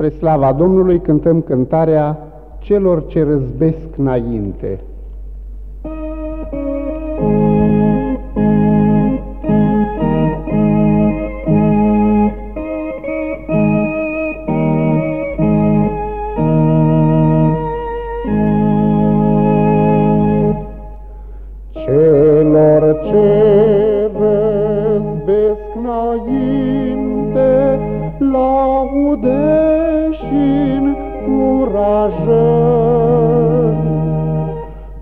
Spre slava Domnului cântăm cântarea celor ce răzbesc înainte. Celor ce răzbesc înainte, laude și încurajări.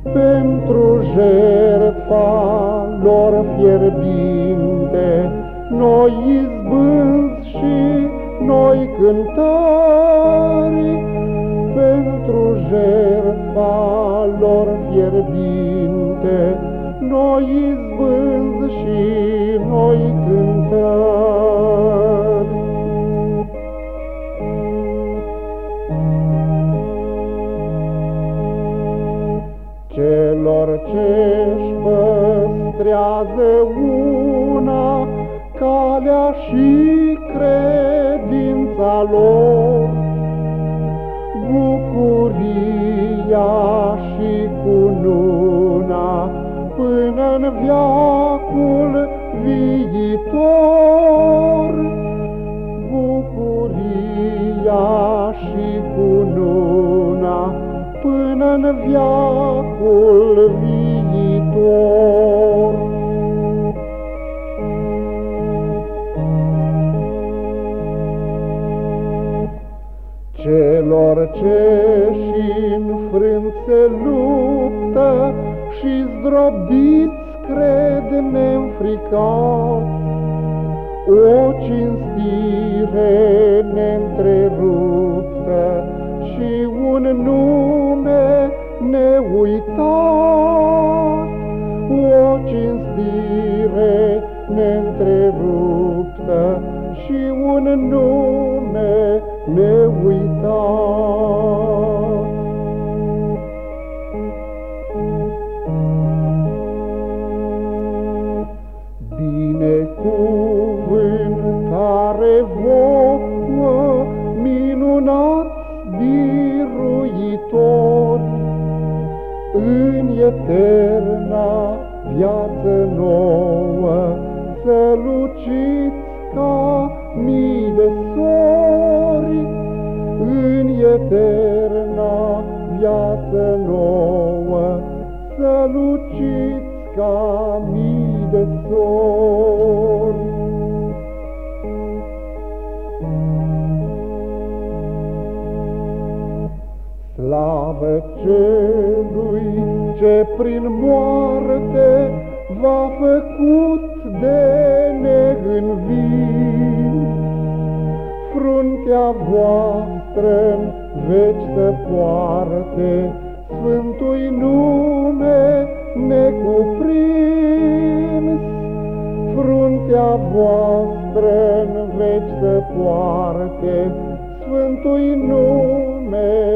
Pentru jertfa lor fierbinte, noi izbânzi și noi cântări. Pentru jertfa lor fierbinte, noi păstrează una calea și credința lor, bucuria și cununa până în viacul viitor. Bucuria și cununa până în viacul viitor. Celor ce-și înfrânt se luptă și zdrobiți cred neînfricat, o cinstire neîntreruptă și un nume neuitat. O cinstire neîntreruptă și un nume neuitat. Binecuvântare vouă, minunat biruitor, în eterna viață nouă, să luciți ca mii de sori, în eterna viață nouă, să luciți ca mii de sori. Slavă celui ce prin moarte v-a făcut de neînvii. Fruntea voastră în veci să poarte, Sfântui nume necuprins. Fruntea voastră în veci să poarte, Sfântui nume